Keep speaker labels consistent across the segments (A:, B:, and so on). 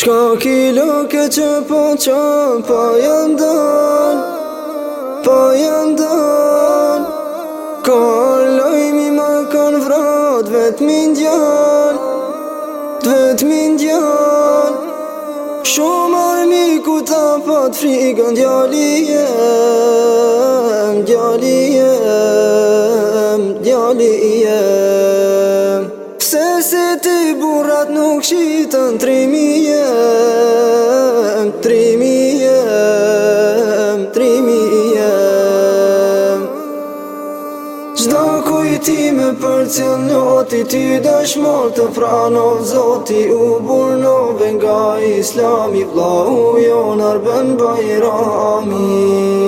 A: Qka kilo keqe po qa, Pa po jan dal Pa po jan dal Ka lojmi ma kan vrat Vet min djan Vet min Shumë armi ku ta pat frigën Djali jem Djali jem 3.000 jem, 3.000 3.000 jem për cil një ati, ti dëshmol të frano Zoti u burnove nga islami, vla u jonar bën bajrami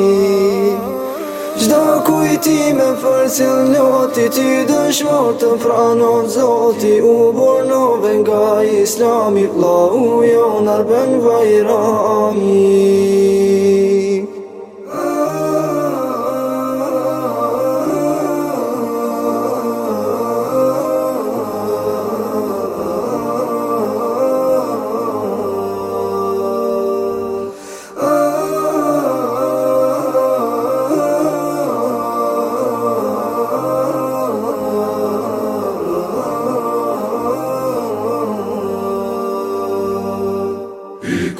A: Gjdo kujti me fërësil njoti Ti dëshmor të franon zoti U bornove nga islami u jo nërben vajrami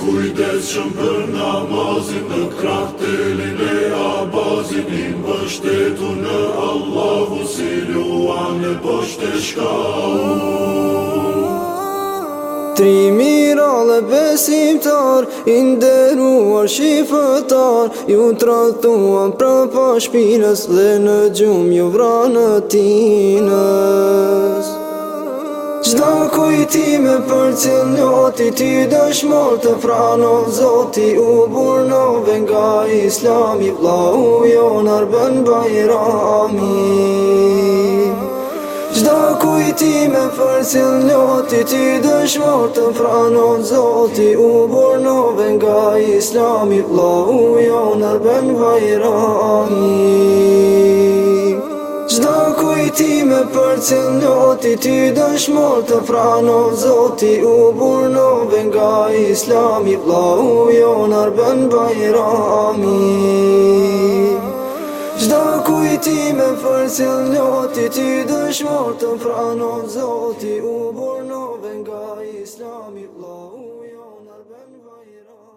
A: Kujdes që më për namazin në kratelin e abazin I më bështetu në Allahu si luan e bështë e shka Tri mira dhe besimtar, inderuar shifëtar Ju tratuan pra pa dhe në gjumë ju vranë në tinës Gjdo kujti me për cilnoti ti dëshmor të prano Zoti u burnove nga islami Vla u jo nërbën bajrami Gjdo kujti me për cilnoti ti dëshmor të prano Zoti u burnove nga islami Vla u jo nërbën bajrami time për cënoti ti dëshmor të franov zoti U burnove nga islami Vla u jonar bën bajrami Gjda kujtime për cënoti ti dëshmor të franov zoti U burnove nga islami Vla u jonar bën bajrami